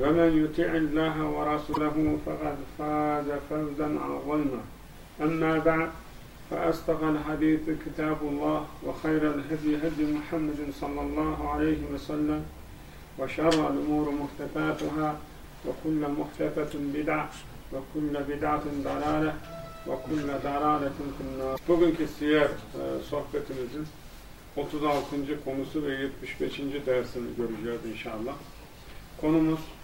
ومن يطع الله ورسوله فقد فاز فوزا عظيما أما بعد فأصدق الحديث كتاب الله وخير الهدي هدي محمد صلى الله عليه وسلم وشر الأمور محدثاتها وكل محدثة بدعة وكل بدعة ضلالة وكل ضلالة في النار Bugünkü siyer e, sohbetimizin 36. konusu ve 75. dersini göreceğiz inşallah. Konumuz e,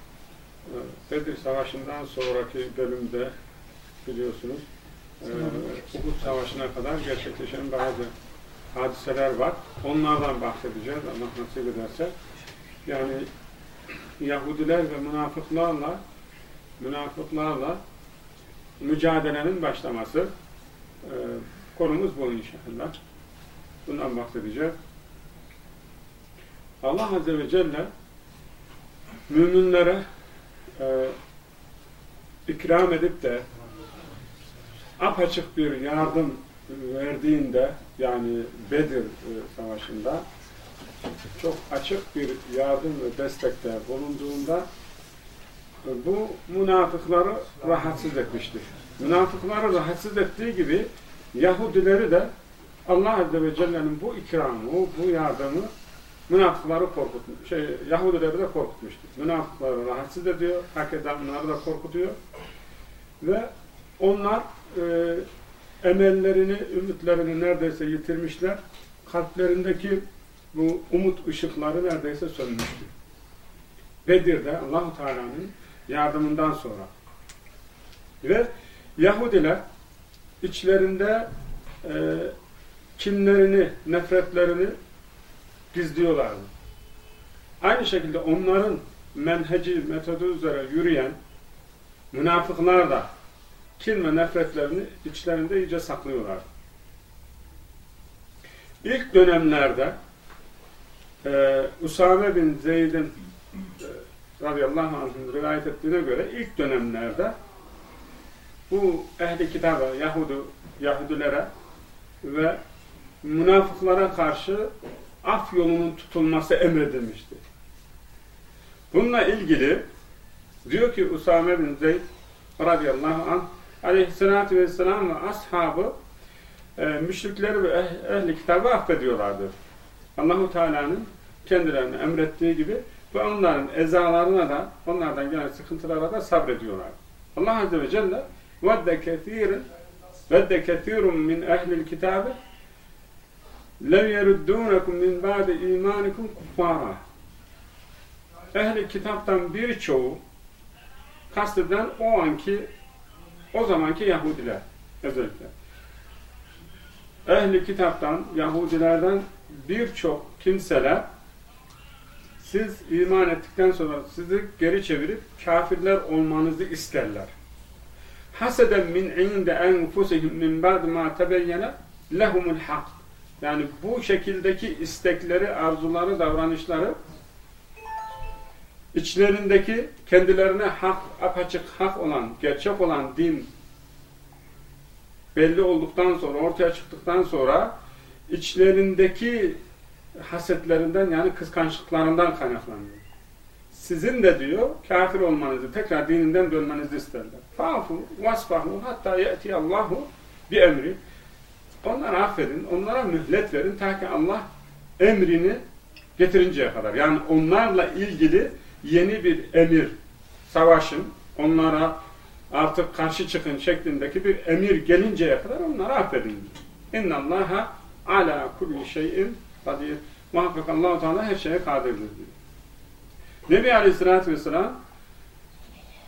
Bedir Savaşı'ndan sonraki bölümde biliyorsunuz e, Uhud Savaşı'na kadar gerçekleşen bazı hadiseler var. Onlardan bahsedeceğiz Allah nasip ederse. Yani Yahudiler ve münafıklarla münafıklarla mücadelenin başlaması e, konumuz bu inşallah. Bundan bahsedeceğiz. Allah Azze ve Celle müminlere e, ikram edip de apaçık bir yardım verdiğinde yani Bedir e, Savaşı'nda çok açık bir yardım ve destekte bulunduğunda e, bu münafıkları rahatsız etmiştir. Münafıkları rahatsız ettiği gibi Yahudileri de Allah Azze ve Celle'nin bu ikramı, bu yardımı münafıkları korkutmuş, şey, Yahudileri de korkutmuştur. Münafıkları rahatsız ediyor, hak edenleri de korkutuyor. Ve onlar e, emellerini, ümitlerini neredeyse yitirmişler. Kalplerindeki bu umut ışıkları neredeyse sönmüştür. Bedir'de Allahu Teala'nın yardımından sonra ve Yahudiler içlerinde e, kinlerini, nefretlerini gizliyorlardı. Aynı şekilde onların menheci, metodu üzere yürüyen münafıklar da kin ve nefretlerini içlerinde iyice saklıyorlar. İlk dönemlerde e, Usame bin Zeyd'in e, radıyallahu anh'ın rivayet ettiğine göre ilk dönemlerde bu ehli kitabı Yahudu, Yahudilere ve münafıklara karşı af yolunun tutulması emredilmişti. Bununla ilgili diyor ki Usame bin Zeyd radıyallahu anh aleyhissalatü vesselam ve ashabı e, müşrikleri ve eh, ehli kitabı affediyorlardır. Allahu Teala'nın kendilerine emrettiği gibi ve onların ezalarına da onlardan gelen sıkıntılara da sabrediyorlar. Allah Azze ve Celle vedde kethirin vedde kethirun min ehlil kitabı lev yeruddunekum min ba'de imanikum kuffara ehli kitaptan birçoğu kasteden o anki o zamanki Yahudiler özellikle ehli kitaptan Yahudilerden birçok kimseler siz iman ettikten sonra sizi geri çevirip kafirler olmanızı isterler. Haseden min inde enfusihim min ba'd ma tebeyyene lehumul hak. Yani bu şekildeki istekleri, arzuları, davranışları içlerindeki kendilerine hak, apaçık hak olan, gerçek olan din belli olduktan sonra, ortaya çıktıktan sonra içlerindeki hasetlerinden yani kıskançlıklarından kaynaklanıyor. Sizin de diyor kafir olmanızı, tekrar dininden dönmenizi isterler. Fa'fu vasfahu hatta ye'ti Allahu bi emri. Onları affedin, onlara mühlet verin ta ki Allah emrini getirinceye kadar. Yani onlarla ilgili yeni bir emir, savaşın, onlara artık karşı çıkın şeklindeki bir emir gelinceye kadar onları affedin. İnna Allaha ala kulli şeyin kadir. Muhakkak Allah Teala her şeye kadirdir diyor. Nebi Aleyhisselatü Vesselam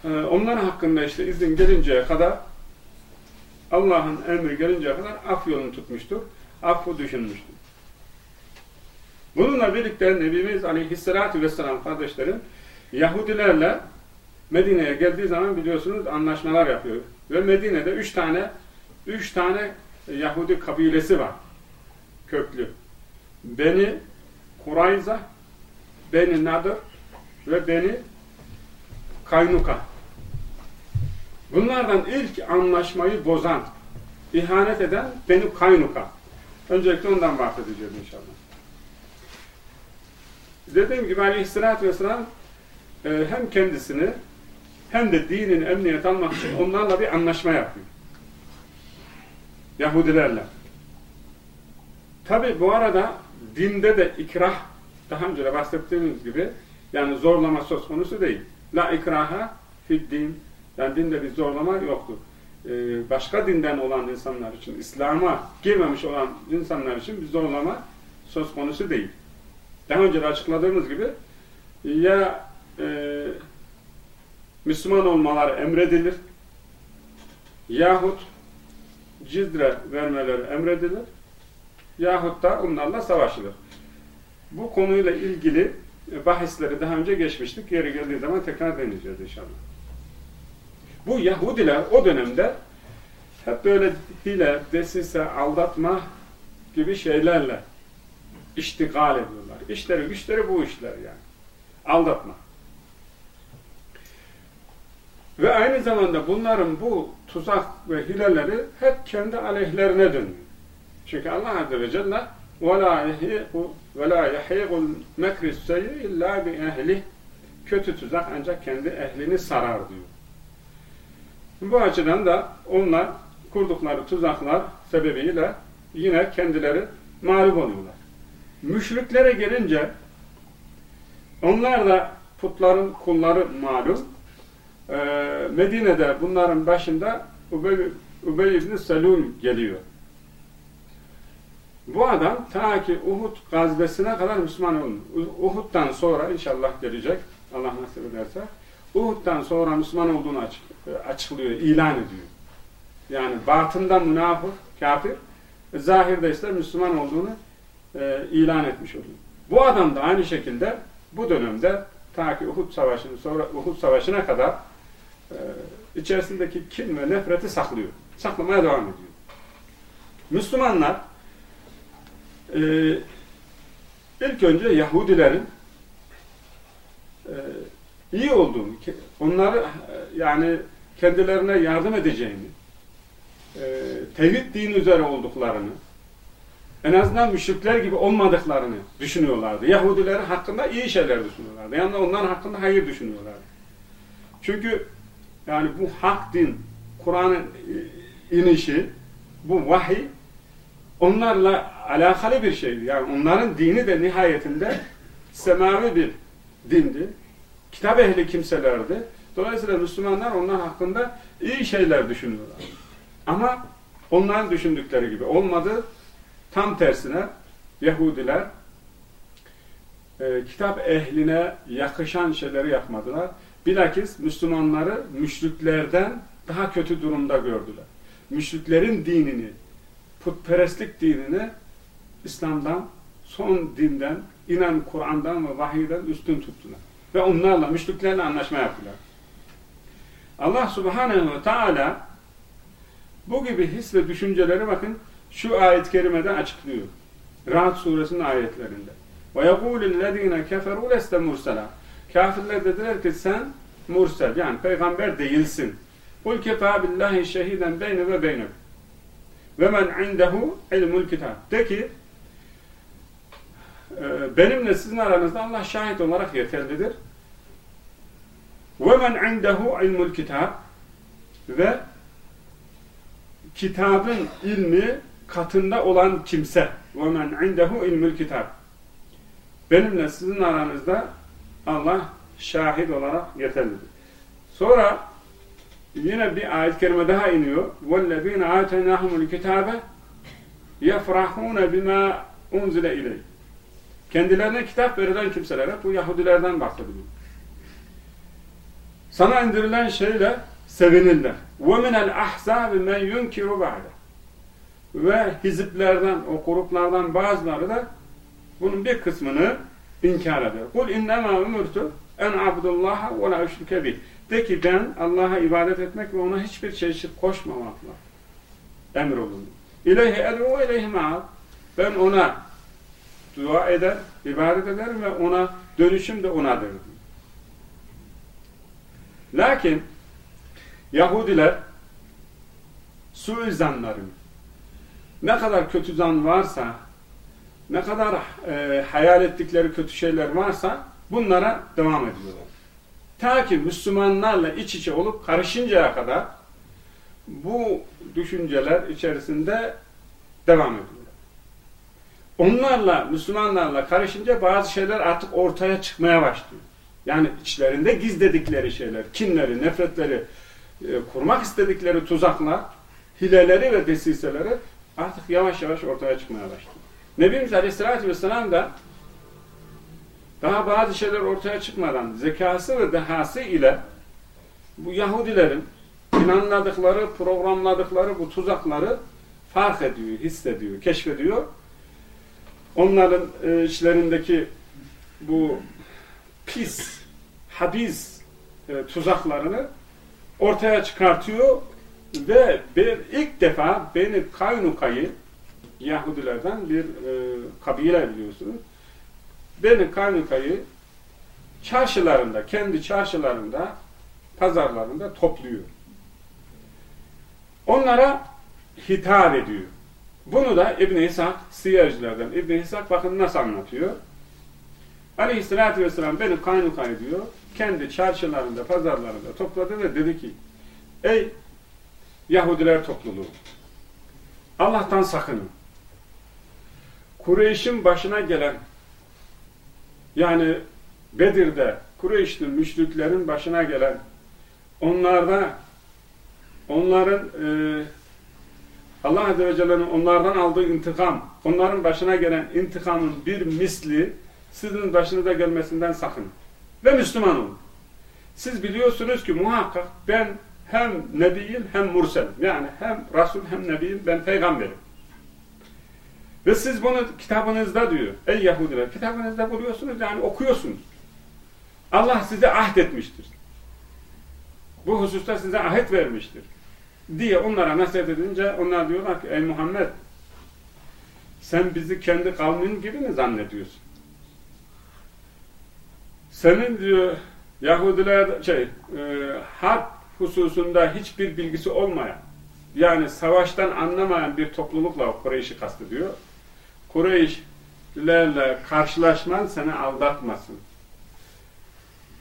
e, onlar hakkında işte izin gelinceye kadar Allah'ın emri gelinceye kadar af yolunu tutmuştur. Affı düşünmüştür. Bununla birlikte Nebimiz Aleyhisselatü Vesselam kardeşlerim Yahudilerle Medine'ye geldiği zaman biliyorsunuz anlaşmalar yapıyor. Ve Medine'de üç tane üç tane Yahudi kabilesi var. Köklü. Beni Kurayza, Beni Nadir ve Beni Kaynuka. Bunlardan ilk anlaşmayı bozan, ihanet eden Beni Kaynuka. Öncelikle ondan bahsedeceğiz inşallah. Dediğim gibi Aleyhisselatü Vesselam e, hem kendisini hem de dinin emniyet almak için onlarla bir anlaşma yapıyor. Yahudilerle. Tabi bu arada dinde de ikrah daha önce de bahsettiğimiz gibi yani zorlama söz konusu değil. La ikraha fid din. Yani dinde bir zorlama yoktur. Ee, başka dinden olan insanlar için, İslam'a girmemiş olan insanlar için bir zorlama söz konusu değil. Daha önce de açıkladığımız gibi ya e, Müslüman olmaları emredilir yahut cizre vermeleri emredilir yahut da onlarla savaşılır. Bu konuyla ilgili bahisleri daha önce geçmiştik. Yeri geldiği zaman tekrar deneyeceğiz inşallah. Bu Yahudiler o dönemde hep böyle hile, desise, aldatma gibi şeylerle iştigal ediyorlar. İşleri, güçleri bu işler yani. Aldatma. Ve aynı zamanda bunların bu tuzak ve hileleri hep kendi aleyhlerine dönüyor. Çünkü Allah Azze ve Celle وَلَا يَحِيقُ الْمَكْرِ السَّيِّ اِلَّا بِاَهْلِهِ Kötü tuzak ancak kendi ehlini sarar diyor. Bu açıdan da onlar kurdukları tuzaklar sebebiyle yine kendileri mağlup oluyorlar. Müşriklere gelince onlar da putların kulları malum. Ee, Medine'de bunların başında Ubey, Ubey ibn Selul geliyor. Bu adam ta ki Uhud gazvesine kadar Müslüman olmuş. Uhud'dan sonra inşallah gelecek. Allah nasip ederse. Uhud'dan sonra Müslüman olduğunu açık, açıklıyor, ilan ediyor. Yani batından münafık, kafir, zahirde ise Müslüman olduğunu e, ilan etmiş oluyor. Bu adam da aynı şekilde bu dönemde ta ki Uhud Savaşı'nın sonra Uhud Savaşı'na kadar e, içerisindeki kin ve nefreti saklıyor. Saklamaya devam ediyor. Müslümanlar e, ilk önce Yahudilerin e, iyi olduğunu, onları e, yani kendilerine yardım edeceğini, e, tevhid dini üzere olduklarını, en azından müşrikler gibi olmadıklarını düşünüyorlardı. Yahudiler hakkında iyi şeyler düşünüyorlardı. Yani onların hakkında hayır düşünüyorlardı. Çünkü yani bu hak din, Kur'an'ın inişi, bu vahiy onlarla alakalı bir şeydi. Yani onların dini de nihayetinde semavi bir dindi. Kitap ehli kimselerdi. Dolayısıyla Müslümanlar onlar hakkında iyi şeyler düşünüyorlar. Ama onların düşündükleri gibi olmadı. Tam tersine Yahudiler e, kitap ehline yakışan şeyleri yapmadılar. Bilakis Müslümanları müşriklerden daha kötü durumda gördüler. Müşriklerin dinini, putperestlik dinini İslam'dan, son dinden, inen Kur'an'dan ve vahiyden üstün tuttular Ve onlarla, müşriklerle anlaşma yaptılar. Allah subhanehu ve teala bu gibi his ve düşünceleri bakın şu ayet-i kerimede açıklıyor. Rahat suresinin ayetlerinde. وَيَقُولِ الَّذ۪ينَ كَفَرُوا لَسْتَ مُرْسَلًا Kafirler dediler ki sen mursel yani peygamber değilsin. قُلْ كَفَى بِاللّٰهِ شَهِيدًا بَيْنَ وَبَيْنَكُمْ وَمَنْ عِنْدَهُ عِلْمُ الْكِتَابِ De ki e, benimle sizin aranızda Allah şahit olarak yeterlidir. وَمَنْ عِنْدَهُ عِلْمُ الْكِتَابِ Ve kitabın ilmi katında olan kimse وَمَنْ عِنْدَهُ اِلْمُ الْكِتَابِ Benimle sizin aranızda Allah şahit olarak yeterlidir. Sonra yine bir ayet-i kerime daha iniyor. وَالَّذ۪ينَ آتَيْنَاهُمُ الْكِتَابَ يَفْرَحُونَ بِمَا اُنْزِلَ اِلَيْهِ Kendilerine kitap verilen kimselere, bu Yahudilerden bahsediliyor. Sana indirilen şeyle sevinirler. وَمِنَ الْاَحْزَابِ مَنْ يُنْكِرُ بَعْدَ Ve hiziplerden, o gruplardan bazıları da bunun bir kısmını inkar eder. قُلْ اِنَّمَا اُمُرْتُ en abdullaha ve la üşrike bih. De ki ben Allah'a ibadet etmek ve ona hiçbir çeşit koşmamakla emrolundum. İleyhi edu ve ileyhi ma'ad. Ben ona dua eder, ibadet ederim ve ona dönüşüm de onadır. Lakin Yahudiler suizanların ne kadar kötü zan varsa ne kadar e, hayal ettikleri kötü şeyler varsa bunlara devam ediyorlar. Ta ki Müslümanlarla iç içe olup karışıncaya kadar bu düşünceler içerisinde devam ediyorlar. Onlarla, Müslümanlarla karışınca bazı şeyler artık ortaya çıkmaya başlıyor. Yani içlerinde gizledikleri şeyler, kinleri, nefretleri, e, kurmak istedikleri tuzaklar, hileleri ve desiseleri artık yavaş yavaş ortaya çıkmaya başlıyor. Nebimiz Aleyhisselatü Vesselam da daha bazı şeyler ortaya çıkmadan zekası ve dehası ile bu Yahudilerin planladıkları, programladıkları bu tuzakları fark ediyor, hissediyor, keşfediyor. Onların e, içlerindeki bu pis, habis e, tuzaklarını ortaya çıkartıyor ve bir, ilk defa Beni Kaynuka'yı Yahudilerden bir e, kabile biliyorsunuz Beni Kaynuka'yı çarşılarında, kendi çarşılarında, pazarlarında topluyor. Onlara hitap ediyor. Bunu da İbn-i İshak, siyercilerden İbn-i İshak bakın nasıl anlatıyor. Aleyhissalatü vesselam beni kaynukayı diyor, kendi çarşılarında, pazarlarında topladı ve dedi ki, ey Yahudiler topluluğu, Allah'tan sakının. Kureyş'in başına gelen yani Bedir'de Kureyşli müşriklerin başına gelen onlarda onların e, Allah Azze ve Celle'nin onlardan aldığı intikam, onların başına gelen intikamın bir misli sizin başınıza gelmesinden sakın. Ve Müslüman olun. Siz biliyorsunuz ki muhakkak ben hem nebiyim hem murselim. Yani hem Resul hem nebiyim ben peygamberim. Ve siz bunu kitabınızda diyor. Ey Yahudiler kitabınızda buluyorsunuz yani okuyorsunuz. Allah size ahd etmiştir. Bu hususta size ahit vermiştir. Diye onlara nasihat edince onlar diyorlar ki ey Muhammed sen bizi kendi kavmin gibi mi zannediyorsun? Senin diyor Yahudiler şey e, harp hususunda hiçbir bilgisi olmayan yani savaştan anlamayan bir toplulukla Kureyş'i kastediyor. Kureyşlerle karşılaşman seni aldatmasın.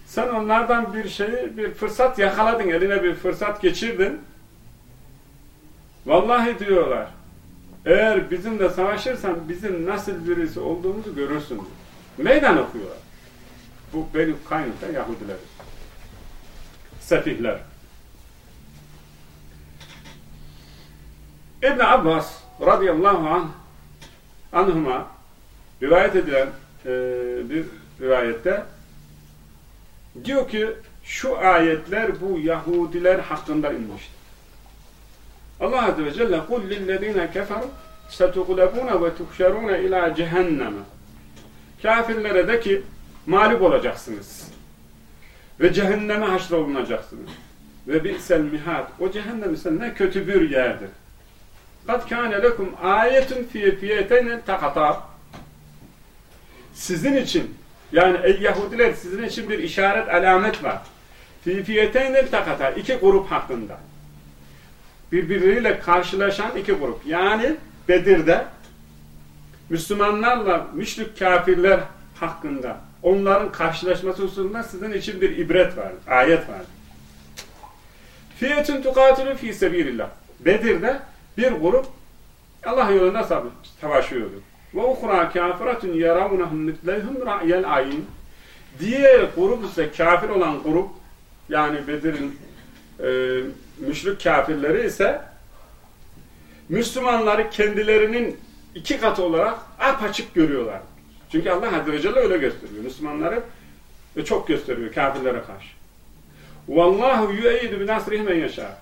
Sen onlardan bir şeyi, bir fırsat yakaladın, eline bir fırsat geçirdin. Vallahi diyorlar, eğer bizimle savaşırsan bizim nasıl birisi olduğumuzu görürsün. Meydan okuyorlar. Bu benim kaynakta Yahudiler. Sefihler. İbn Abbas radıyallahu anh anhuma rivayet edilen e, bir rivayette diyor ki şu ayetler bu Yahudiler hakkında inmiştir. Allah Azze ve Celle قُلْ لِلَّذ۪ينَ كَفَرُوا سَتُغْلَبُونَ وَتُحْشَرُونَ اِلَى جَهَنَّمَ Kafirlere de ki mağlup olacaksınız. Ve cehenneme haşrolunacaksınız. Ve bi'sel mihat. O cehennem ise ne kötü bir yerdir. Kad kâne lekum âyetun fî fiyeteyne takata. Sizin için, yani ey Yahudiler sizin için bir işaret, alamet var. Fî fiyeteyne takata. İki grup hakkında. Birbirleriyle karşılaşan iki grup. Yani Bedir'de Müslümanlarla müşrik kafirler hakkında onların karşılaşması hususunda sizin için bir ibret var, ayet var. Fiyetun tukatilu fi sebilillah. Bedir'de bir grup Allah yolunda savaşıyordu. Ve ukra kafiratun yaravnahum mitleyhum ra'yel ayin. Diğer grup ise kafir olan grup yani Bedir'in e, müşrik kafirleri ise Müslümanları kendilerinin iki katı olarak apaçık görüyorlar. Çünkü Allah Azze ve Celle öyle gösteriyor. Müslümanları çok gösteriyor kafirlere karşı. Vallahu yu'eyyidu bi nasrihi men yaşa.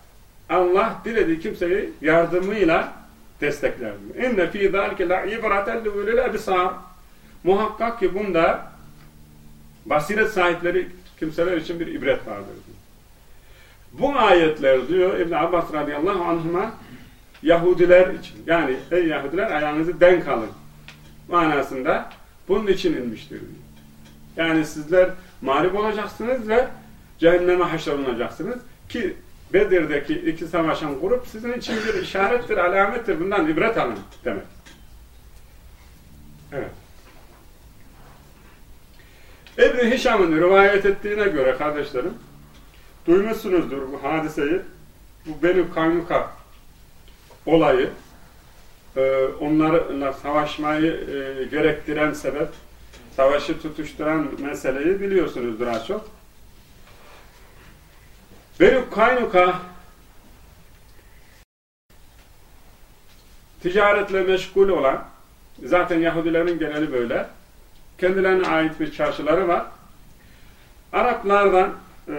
Allah dilediği kimseyi yardımıyla destekler. İnne fî zâlike la ibraten li ulil ebsâr. Muhakkak ki bunda basiret sahipleri kimseler için bir ibret vardır. Bu ayetler diyor İbn Abbas radıyallahu anhuma Yahudiler için yani ey Yahudiler ayağınızı denk alın manasında bunun için inmiştir. Yani sizler mağlup olacaksınız ve cehenneme haşrolunacaksınız ki Bedir'deki iki savaşan grup sizin için bir işarettir, alamettir. Bundan ibret alın demek. Evet. İbn Hişam'ın rivayet ettiğine göre kardeşlerim duymuşsunuzdur bu hadiseyi. Bu Beni Kaynuka olayı e, onlarla savaşmayı e, gerektiren sebep savaşı tutuşturan meseleyi biliyorsunuzdur az çok. Beni Kaynuka ticaretle meşgul olan zaten Yahudilerin geneli böyle kendilerine ait bir çarşıları var. Araplardan e,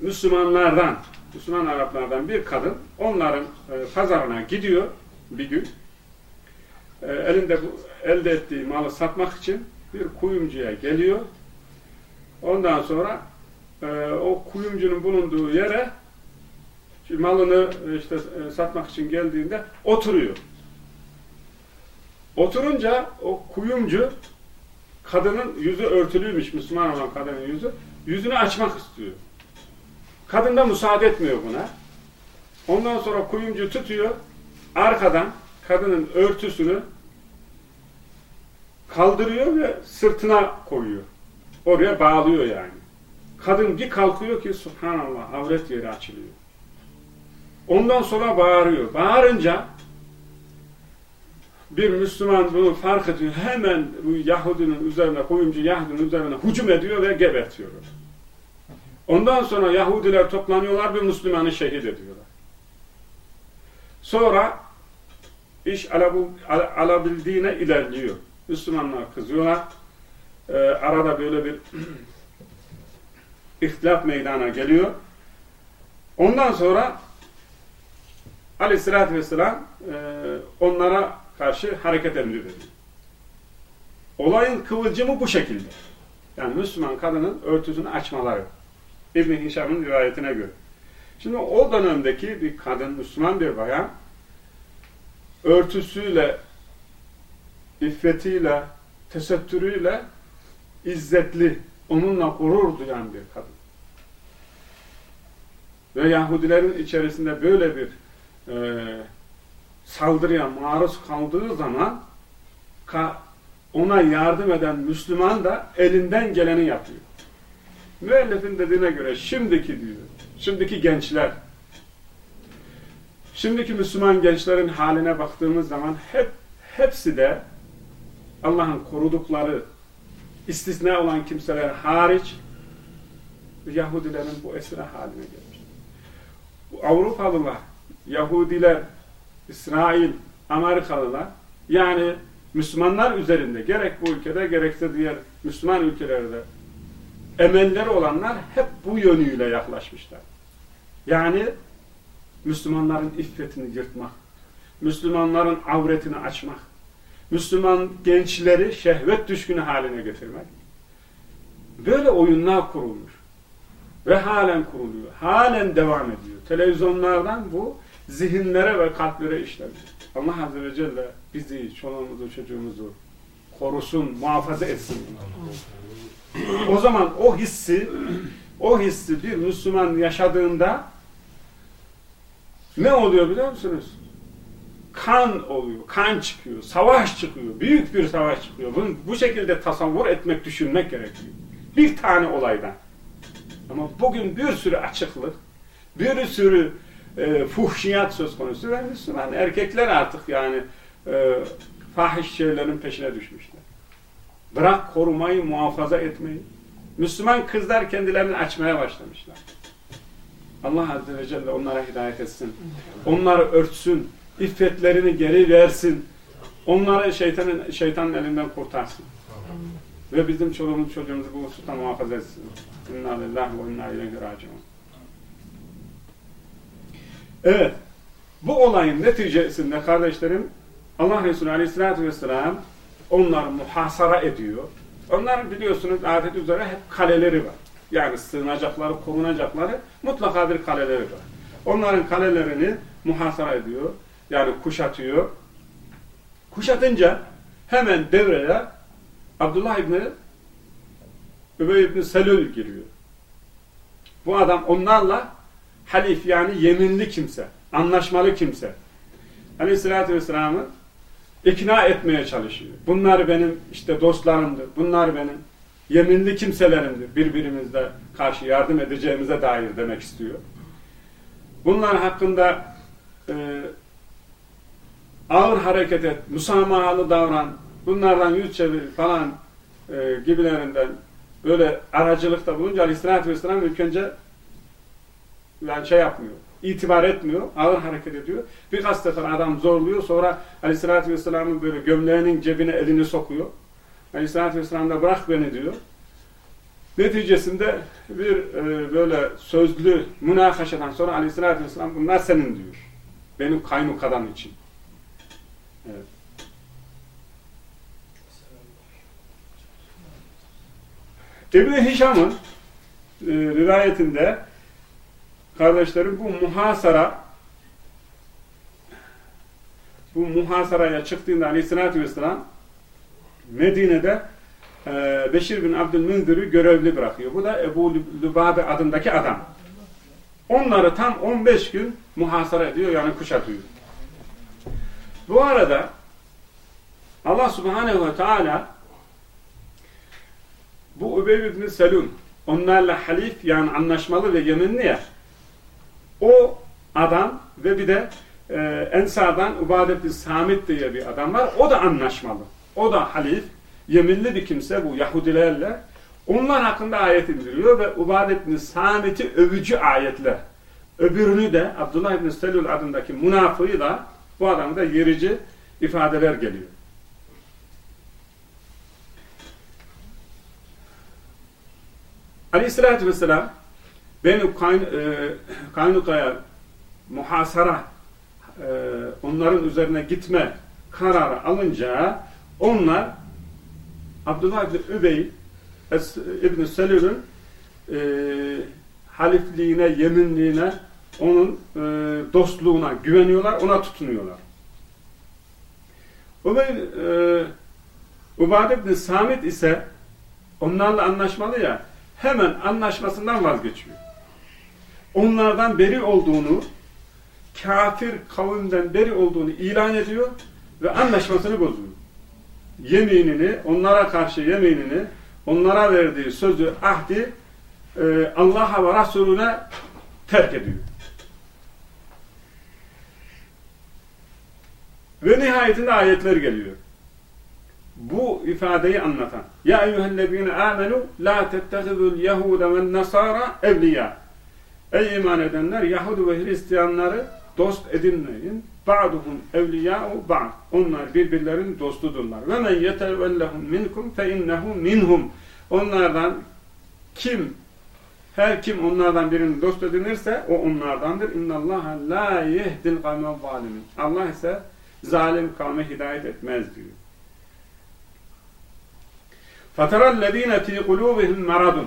Müslümanlardan Müslüman Araplardan bir kadın onların e, pazarına gidiyor bir gün e, elinde bu, elde ettiği malı satmak için bir kuyumcuya geliyor. Ondan sonra e, o kuyumcunun bulunduğu yere malını işte e, satmak için geldiğinde oturuyor. Oturunca o kuyumcu kadının yüzü örtülüymüş, Müslüman olan kadının yüzü, yüzünü açmak istiyor. Kadın da müsaade etmiyor buna. Ondan sonra kuyumcu tutuyor, arkadan kadının örtüsünü kaldırıyor ve sırtına koyuyor. Oraya bağlıyor yani. Kadın bir kalkıyor ki subhanallah avret yeri açılıyor. Ondan sonra bağırıyor. Bağırınca bir Müslüman bunu fark ediyor. Hemen bu Yahudinin üzerine, kuyumcu Yahudinin üzerine hücum ediyor ve gebertiyor. Ondan sonra Yahudiler toplanıyorlar bir Müslümanı şehit ediyorlar. Sonra iş alabildiğine ilerliyor. Müslümanlar kızıyorlar. Ee, arada böyle bir ihtilaf meydana geliyor. Ondan sonra Aleyhisselatü Vesselam e, onlara karşı hareket emri Olayın kıvılcımı bu şekilde. Yani Müslüman kadının örtüsünü açmaları. İbn-i Hişam'ın rivayetine göre. Şimdi o dönemdeki bir kadın, Müslüman bir bayan örtüsüyle, iffetiyle, tesettürüyle izzetli, onunla gurur duyan bir kadın. Ve Yahudilerin içerisinde böyle bir e, saldırıya maruz kaldığı zaman ona yardım eden Müslüman da elinden geleni yapıyor. Müellifin dediğine göre şimdiki diyor, şimdiki gençler, şimdiki Müslüman gençlerin haline baktığımız zaman hep hepsi de Allah'ın korudukları istisna olan kimseler hariç Yahudilerin bu esra haline gelmiş. Avrupalılar, Yahudiler, İsrail, Amerikalılar yani Müslümanlar üzerinde gerek bu ülkede gerekse diğer Müslüman ülkelerde emelleri olanlar hep bu yönüyle yaklaşmışlar. Yani Müslümanların iffetini yırtmak, Müslümanların avretini açmak, Müslüman gençleri şehvet düşkünü haline getirmek. Böyle oyunlar kurulmuş. Ve halen kuruluyor. Halen devam ediyor. Televizyonlardan bu zihinlere ve kalplere işlemiş. Allah Azze ve Celle bizi, çoluğumuzu, çocuğumuzu korusun, muhafaza etsin. O zaman o hissi, o hissi bir Müslüman yaşadığında ne oluyor biliyor musunuz? Kan oluyor, kan çıkıyor, savaş çıkıyor, büyük bir savaş çıkıyor. Bunu bu şekilde tasavvur etmek, düşünmek gerekiyor. Bir tane olaydan. Ama bugün bir sürü açıklık, bir sürü e, fuhşiyat söz konusu ve Müslüman erkekler artık yani e, fahiş şeylerin peşine düşmüşler. Bırak korumayı, muhafaza etmeyi. Müslüman kızlar kendilerini açmaya başlamışlar. Allah Azze ve Celle onlara hidayet etsin. Onları örtsün. İffetlerini geri versin. Onları şeytanın, şeytanın elinden kurtarsın. Ve bizim çoluğumuz çocuğumuzu bu hususta muhafaza etsin. İnna lillahi ve inna ileyhi raciun. Evet. Bu olayın neticesinde kardeşlerim Allah Resulü Aleyhisselatü Vesselam onları muhasara ediyor. Onların biliyorsunuz adet üzere hep kaleleri var. Yani sığınacakları, korunacakları mutlaka bir kaleleri var. Onların kalelerini muhasara ediyor. Yani kuşatıyor. Kuşatınca hemen devreye Abdullah İbni Übey İbni Selül giriyor. Bu adam onlarla halif yani yeminli kimse, anlaşmalı kimse. Aleyhissalatü Vesselam'ı ikna etmeye çalışıyor. Bunlar benim işte dostlarımdır, bunlar benim yeminli kimselerimdir. Birbirimizle karşı yardım edeceğimize dair demek istiyor. Bunlar hakkında e, ağır hareket et, musamahalı davran, bunlardan yüz çevir falan e, gibilerinden böyle aracılıkta bulunca Aleyhisselatü Vesselam ilk önce yani şey yapmıyor, itibar etmiyor, ağır hareket ediyor. Birkaç sefer adam zorluyor, sonra Aleyhisselatü Vesselam'ın böyle gömleğinin cebine elini sokuyor. Aleyhisselatü Vesselam da bırak beni diyor. Neticesinde bir e, böyle sözlü münakaşadan sonra Aleyhisselatü Vesselam bunlar senin diyor. Benim kaynukadan için. Evet. İbn-i Hişam'ın e, rivayetinde kardeşlerim bu muhasara bu muhasaraya çıktığında aleyhissalatü vesselam Medine'de e, Beşir bin Abdülmünzir'i görevli bırakıyor. Bu da Ebu Lübabe adındaki adam. Onları tam 15 gün muhasara ediyor yani kuşatıyor. Bu arada Allah subhanehu ve teala bu Übey ibn Selun onlarla halif yani anlaşmalı ve yeminli ya o adam ve bir de e, Ensar'dan Ubadet-i Samit diye bir adam var. O da anlaşmalı. O da halif, yeminli bir kimse bu Yahudilerle. Onlar hakkında ayet indiriyor ve Ubadet-i Samit'i övücü ayetle. Öbürünü de Abdullah ibn Selul adındaki münafığı da bu adamda yerici ifadeler geliyor. Aleyhissalatü vesselam Beni kayn, e, Kaynuka'ya muhasara e, onların üzerine gitme kararı alınca onlar Abdullah ibn Übey ibn Selül'ün e, halifliğine, yeminliğine onun e, dostluğuna güveniyorlar, ona tutunuyorlar. Ubey e, Ubade ibn Samit ise onlarla anlaşmalı ya hemen anlaşmasından vazgeçiyor onlardan beri olduğunu, kafir kavimden beri olduğunu ilan ediyor ve anlaşmasını bozuyor. Yeminini, onlara karşı yeminini, onlara verdiği sözü, ahdi e, Allah'a ve Resulüne terk ediyor. Ve nihayetinde ayetler geliyor. Bu ifadeyi anlatan. Ya eyyühellezine amenu la tettehidul yehude ve nasara evliya. Ey iman edenler Yahudi ve Hristiyanları dost edinmeyin. Ba'duhum evliya'u ba'd. Onlar birbirlerinin dostudurlar. Ve men yetevellehum minkum fe innehu minhum. Onlardan kim her kim onlardan birini dost edinirse o onlardandır. İnnallaha la yehdil kavme zalimin. Allah ise zalim kavme hidayet etmez diyor. Fatarallezine fi kulubihim maradun.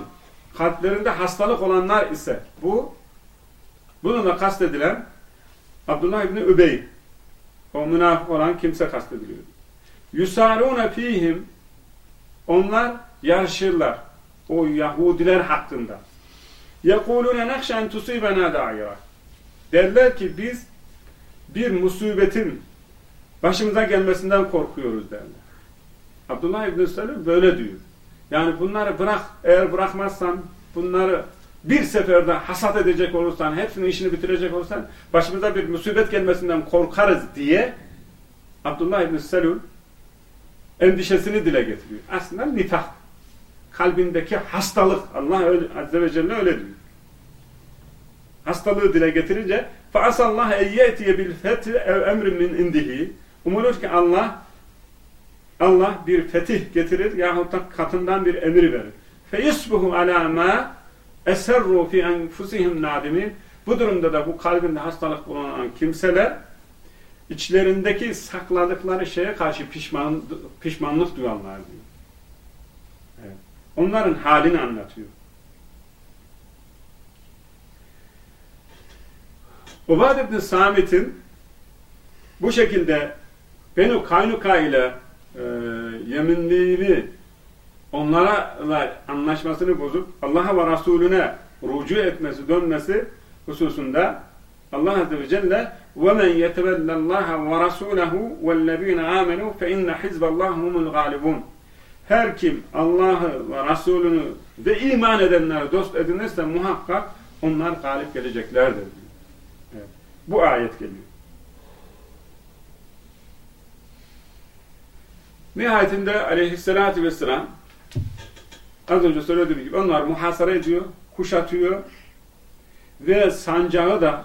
Kalplerinde hastalık olanlar ise bu bununla kastedilen Abdullah İbni Übey o münafık olan kimse kastediliyor. Yusaruna fihim onlar yarışırlar o Yahudiler hakkında. Yekulune nekşen tusibena daira. Derler ki biz bir musibetin başımıza gelmesinden korkuyoruz derler. Abdullah İbni Selim böyle diyor. Yani bunları bırak, eğer bırakmazsan, bunları bir seferde hasat edecek olursan, hepsinin işini bitirecek olursan, başımıza bir musibet gelmesinden korkarız diye Abdullah İbni Selul endişesini dile getiriyor. Aslında nifak. Kalbindeki hastalık. Allah öyle, Azze ve Celle öyle diyor. hastalığı dile getirince فَاَسَلَّهَ اَيَّتِيَ بِالْفَتِهِ اَوْ اَمْرٍ مِنْ اِنْدِهِ Umulur ki Allah Allah bir fetih getirir yahut da katından bir emir verir. فَيُسْبُهُ عَلَى مَا eserru fi enfusihim nadimin bu durumda da bu kalbinde hastalık bulunan kimseler içlerindeki sakladıkları şeye karşı pişman, pişmanlık duyanlar diyor. Evet. Onların halini anlatıyor. Ubad ibn Samit'in bu şekilde Benu Kaynuka ile e, yeminliğini onlara anlaşmasını bozup Allah'a ve Resulüne rucu etmesi, dönmesi hususunda Allah Azze ve Celle وَمَنْ يَتَوَلَّ اللّٰهَ وَرَسُولَهُ وَالَّذ۪ينَ آمَنُوا فَاِنَّ حِزْبَ اللّٰهُ هُمُ الْغَالِبُونَ Her kim Allah'ı ve Resulünü ve iman edenleri dost edinirse muhakkak onlar galip geleceklerdir. Evet. Bu ayet geliyor. Nihayetinde aleyhissalatü vesselam az önce söylediğim gibi onlar muhasara ediyor, kuşatıyor ve sancağı da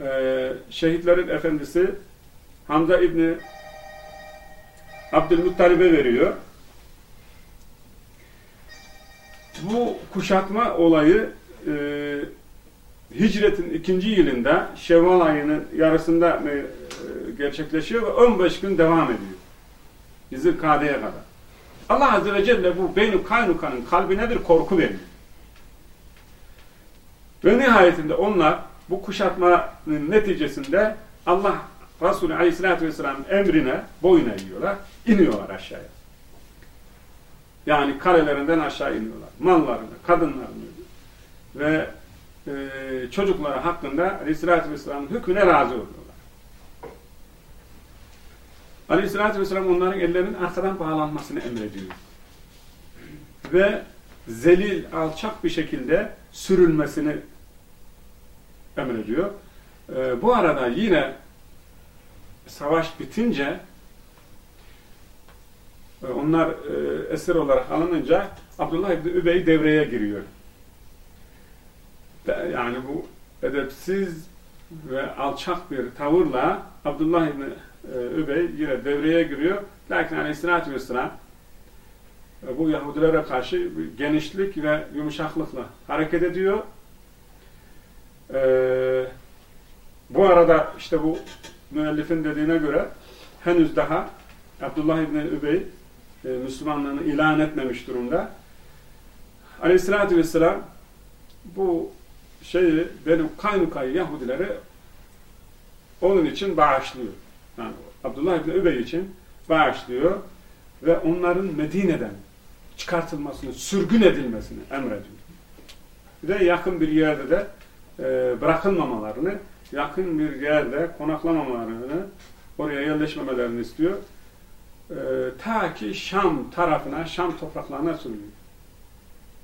e, şehitlerin efendisi Hamza İbni Abdülmuttalib'e veriyor. Bu kuşatma olayı e, hicretin ikinci yılında Şevval ayının yarısında e, gerçekleşiyor ve 15 gün devam ediyor. Zilkade'ye kadar. Allah Azze ve Celle bu Beynu Kaynuka'nın kalbine bir korku veriyor. Ve nihayetinde onlar bu kuşatmanın neticesinde Allah Resulü Aleyhisselatü Vesselam'ın emrine boyun eğiyorlar, iniyorlar aşağıya. Yani karelerinden aşağı iniyorlar. Mallarını, kadınlarını ve e, çocukları hakkında Aleyhisselatü Vesselam'ın hükmüne razı oluyorlar. Aleyhisselatü Vesselam onların ellerinin arkadan bağlanmasını emrediyor. Ve zelil, alçak bir şekilde sürülmesini emrediyor. Ee, bu arada yine savaş bitince e, onlar e, esir olarak alınınca Abdullah İbni Übey devreye giriyor. Yani bu edepsiz ve alçak bir tavırla Abdullah İbni Übey yine devreye giriyor. Lakin Aleyhisselatü Vesselam e, bu Yahudilere karşı genişlik ve yumuşaklıkla hareket ediyor. Ee, bu arada işte bu müellifin dediğine göre henüz daha Abdullah İbni Übey e, Müslümanlığını ilan etmemiş durumda. Aleyhissalatü Vesselam bu şeyi benim kaynukayı Yahudileri onun için bağışlıyor. Yani Abdullah İbni Übey için bağışlıyor ve onların Medine'den çıkartılmasını, sürgün edilmesini emrediyor. Ve yakın bir yerde de e, bırakılmamalarını, yakın bir yerde konaklamamalarını, oraya yerleşmemelerini istiyor. E, ta ki Şam tarafına, Şam topraklarına sürülüyor.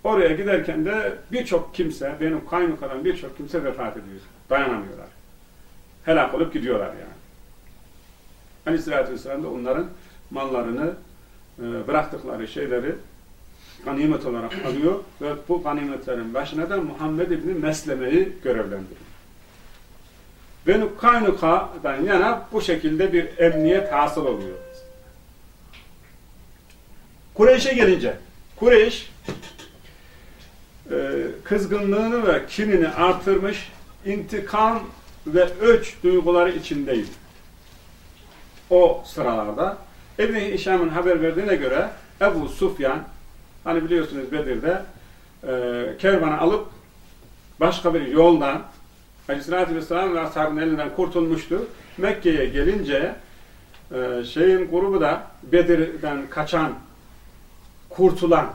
Oraya giderken de birçok kimse, benim kaynuklarım birçok kimse vefat ediyor. Dayanamıyorlar. Helak olup gidiyorlar yani. Aleyhisselatü Vesselam da onların mallarını, e, bıraktıkları şeyleri ganimet olarak alıyor ve bu ganimetlerin başına da Muhammed İbni Mesleme'yi görevlendiriyor. Benu Kaynuka'dan yana bu şekilde bir emniyet hasıl oluyor. Kureyş'e gelince, Kureyş e, kızgınlığını ve kinini artırmış, intikam ve öç duyguları içindeydi. O sıralarda İbn-i Hişam'ın haber verdiğine göre Ebu Sufyan Hani biliyorsunuz Bedir'de e, kervanı alıp başka bir yoldan Aleyhisselatü Vesselam ve ashabının elinden kurtulmuştu. Mekke'ye gelince e, şeyin grubu da Bedir'den kaçan, kurtulan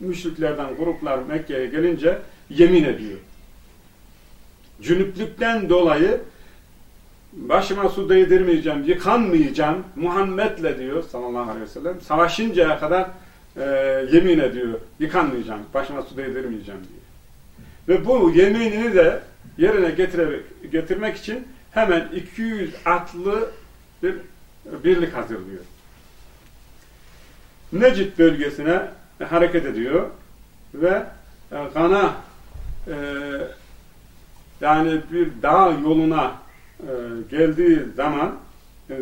müşriklerden gruplar Mekke'ye gelince yemin ediyor. Cünüplükten dolayı başıma su değdirmeyeceğim, yıkanmayacağım Muhammed'le diyor sallallahu aleyhi ve sellem. Savaşıncaya kadar e, yemin ediyor. Yıkanmayacağım, başıma su değdirmeyeceğim diye. Ve bu yeminini de yerine getirmek için hemen 200 atlı bir birlik hazırlıyor. Necid bölgesine hareket ediyor ve e, Gana e, yani bir dağ yoluna e, geldiği zaman e,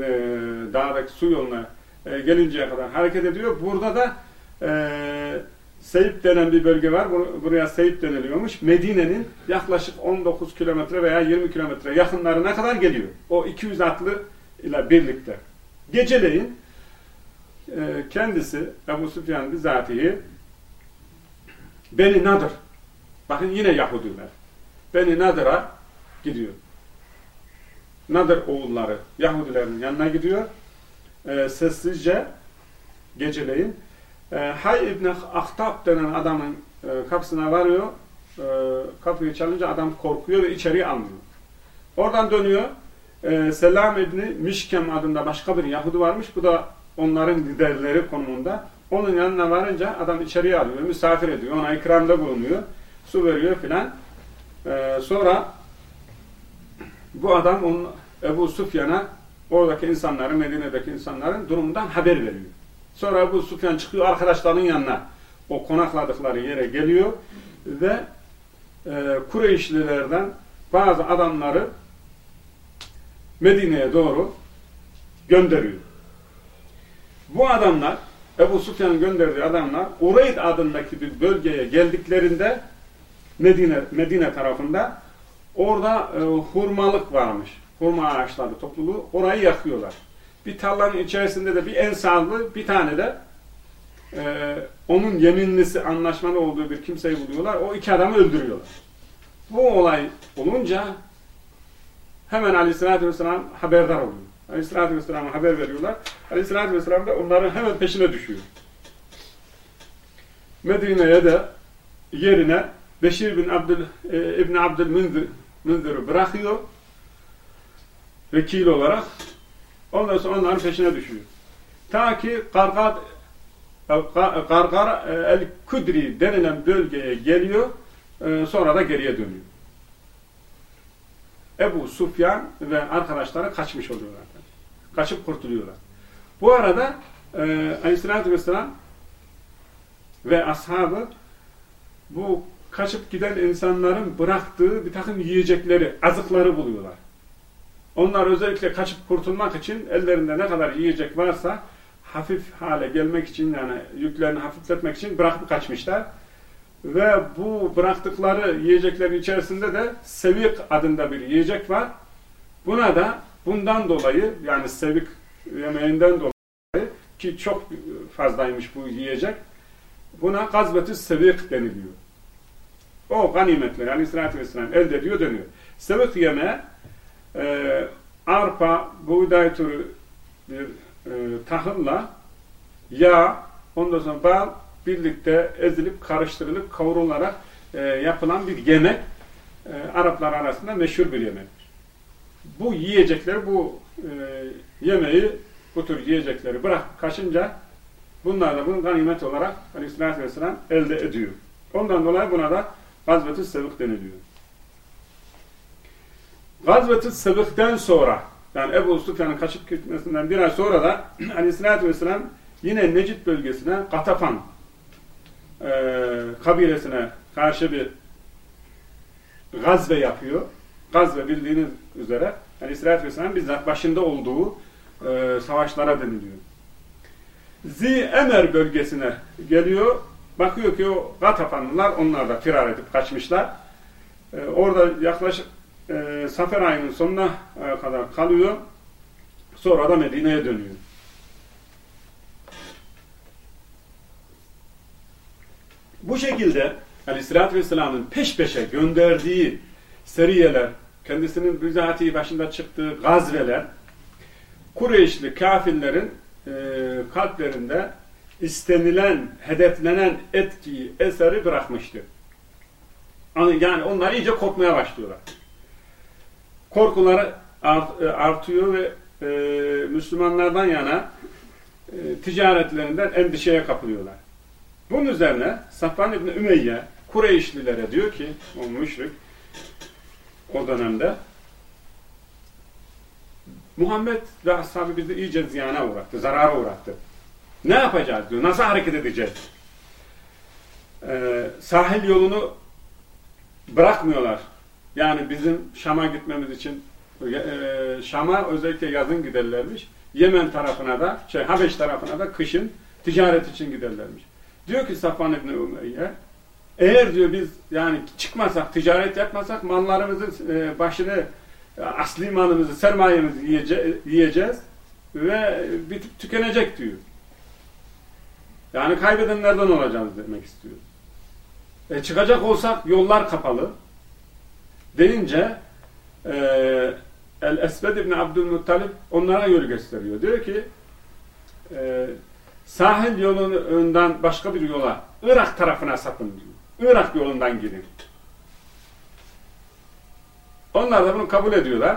dağdaki su yoluna e, gelinceye kadar hareket ediyor. Burada da e, Seyip denen bir bölge var. Buraya Seyip deniliyormuş. Medine'nin yaklaşık 19 kilometre veya 20 kilometre yakınlarına kadar geliyor. O 200 atlı ile birlikte. Geceleyin e, kendisi Ebu Süfyan bizatihi Beni Nadır bakın yine Yahudiler Beni Nadır'a gidiyor. Nadır oğulları Yahudilerin yanına gidiyor. E, sessizce geceleyin e, Hay İbni Ahtab denen adamın e, kapısına varıyor. E, kapıyı çalınca adam korkuyor ve içeriye almıyor. Oradan dönüyor. E, Selam İbni Mişkem adında başka bir Yahudi varmış. Bu da onların liderleri konumunda. Onun yanına varınca adam içeriye alıyor, misafir ediyor, ona ikramda bulunuyor, su veriyor filan. Ee, sonra bu adam onun Ebu Sufyan'a oradaki insanların, Medine'deki insanların durumundan haber veriyor. Sonra Ebu Sufyan çıkıyor arkadaşlarının yanına. O konakladıkları yere geliyor ve e, Kureyşlilerden bazı adamları Medine'ye doğru gönderiyor. Bu adamlar, Ebu Sufyan'ın gönderdiği adamlar Ureyd adındaki bir bölgeye geldiklerinde Medine, Medine tarafında orada e, hurmalık varmış. Hurma ağaçları topluluğu. Orayı yakıyorlar. Bir tarlanın içerisinde de bir ensarlı bir tane de e, onun yeminlisi anlaşmalı olduğu bir kimseyi buluyorlar. O iki adamı öldürüyorlar. Bu olay olunca hemen aleyhissalatü vesselam haberdar oluyor. Aleyhissalatü vesselam'a haber veriyorlar. Aleyhissalatü vesselam da onların hemen peşine düşüyor. Medine'ye de yerine Beşir bin Abdül, e, İbn Abdülmünzir'i bırakıyor vekil olarak Ondan sonra onların peşine düşüyor. Ta ki Kargar, Kargar e, el-Kudri denilen bölgeye geliyor, e, sonra da geriye dönüyor. Ebu Sufyan ve arkadaşları kaçmış oluyorlar. Kaçıp kurtuluyorlar. Bu arada e, Aleyhisselatü Vesselam ve ashabı bu kaçıp giden insanların bıraktığı bir takım yiyecekleri, azıkları buluyorlar. Onlar özellikle kaçıp kurtulmak için ellerinde ne kadar yiyecek varsa hafif hale gelmek için yani yüklerini hafifletmek için bırakıp kaçmışlar. Ve bu bıraktıkları yiyeceklerin içerisinde de sevik adında bir yiyecek var. Buna da bundan dolayı yani sevik yemeğinden dolayı ki çok fazlaymış bu yiyecek. Buna gazbetü sevik deniliyor. O ganimetleri aleyhissalatü vesselam elde ediyor dönüyor. Sevik yemeğe e, arpa, buğday türü bir e, tahılla yağ, ondan sonra bal birlikte ezilip, karıştırılıp, kavrularak e, yapılan bir yemek e, Araplar arasında meşhur bir yemektir. Bu yiyecekleri, bu e, yemeği, bu tür yiyecekleri bırak kaçınca bunlar da bunu ganimet olarak aleyhissalatü vesselam elde ediyor. Ondan dolayı buna da gazvet-i sevik deniliyor. Gazvet-i Sıbık'ten sonra yani Ebu Sufyan'ın kaçıp gitmesinden bir ay sonra da Aleyhisselatü Vesselam yine Necid bölgesine Katafan e, kabilesine karşı bir gazve yapıyor. Gazve bildiğiniz üzere Aleyhisselatü Vesselam bizzat başında olduğu e, savaşlara deniliyor. Zi Emer bölgesine geliyor. Bakıyor ki o Gatafanlılar onlar da firar edip kaçmışlar. E, orada yaklaşık e, Safer ayının sonuna e, kadar kalıyor. Sonra da Medine'ye dönüyor. Bu şekilde Aleyhisselatü Vesselam'ın peş peşe gönderdiği seriyeler, kendisinin bizatihi başında çıktığı gazveler, Kureyşli kafirlerin e, kalplerinde istenilen, hedeflenen etkiyi, eseri bırakmıştır. Yani onlar iyice korkmaya başlıyorlar korkuları art, e, artıyor ve e, Müslümanlardan yana e, ticaretlerinden endişeye kapılıyorlar. Bunun üzerine Safvan İbni Ümeyye Kureyşlilere diyor ki o müşrik o dönemde Muhammed ve ashabı bizi iyice ziyana uğrattı, zarara uğrattı. Ne yapacağız diyor, nasıl hareket edeceğiz? Ee, sahil yolunu bırakmıyorlar Yani bizim Şam'a gitmemiz için e, Şam'a özellikle yazın giderlermiş. Yemen tarafına da, şey Habeş tarafına da kışın ticaret için giderlermiş. Diyor ki Safvan İbni Umeyye, eğer diyor biz yani çıkmasak, ticaret yapmasak mallarımızın e, başını, e, asli malımızı, sermayemizi yiyece yiyeceğiz ve bitip tükenecek diyor. Yani kaybedenlerden olacağız demek istiyor. E, çıkacak olsak yollar kapalı deyince e, El-Esved İbni Abdülmuttalip onlara yol gösteriyor. Diyor ki e, sahil yolundan başka bir yola Irak tarafına sapın diyor. Irak yolundan gidin. Onlar da bunu kabul ediyorlar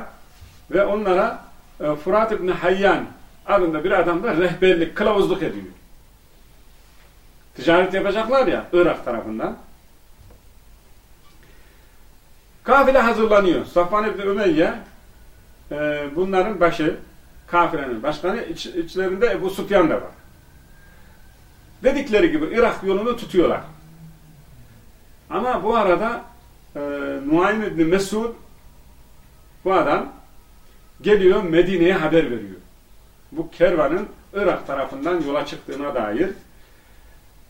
ve onlara e, Fırat İbni Hayyan adında bir adam da rehberlik, kılavuzluk ediyor. Ticaret yapacaklar ya Irak tarafından. Kafile hazırlanıyor. Safvan İbni Ümeyye e, bunların başı, kafilenin başkanı, iç, içlerinde Ebu Sufyan da var. Dedikleri gibi Irak yolunu tutuyorlar. Ama bu arada e, Nuaym İbni Mesud bu adam geliyor Medine'ye haber veriyor. Bu kervanın Irak tarafından yola çıktığına dair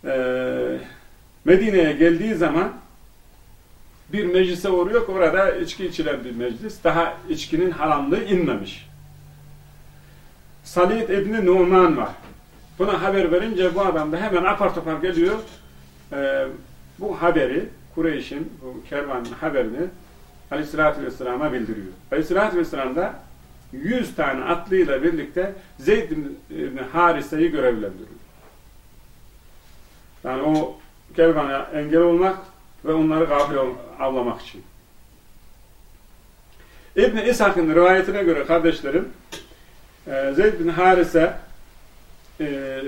e, Medine'ye geldiği zaman bir meclise uğruyor orada içki içilen bir meclis. Daha içkinin haramlığı inmemiş. Salid İbni Numan var. Buna haber verince bu adam da hemen apar topar geliyor. E, bu haberi, Kureyş'in bu kervanın haberini Aleyhisselatü Vesselam'a bildiriyor. Aleyhisselatü Vesselam da 100 tane atlıyla birlikte Zeyd ibn Harise'yi görevlendiriyor. Yani o kervana engel olmak ve onları gafil avlamak için. İbn-i İshak'ın rivayetine göre kardeşlerim e, Zeyd bin Harise e,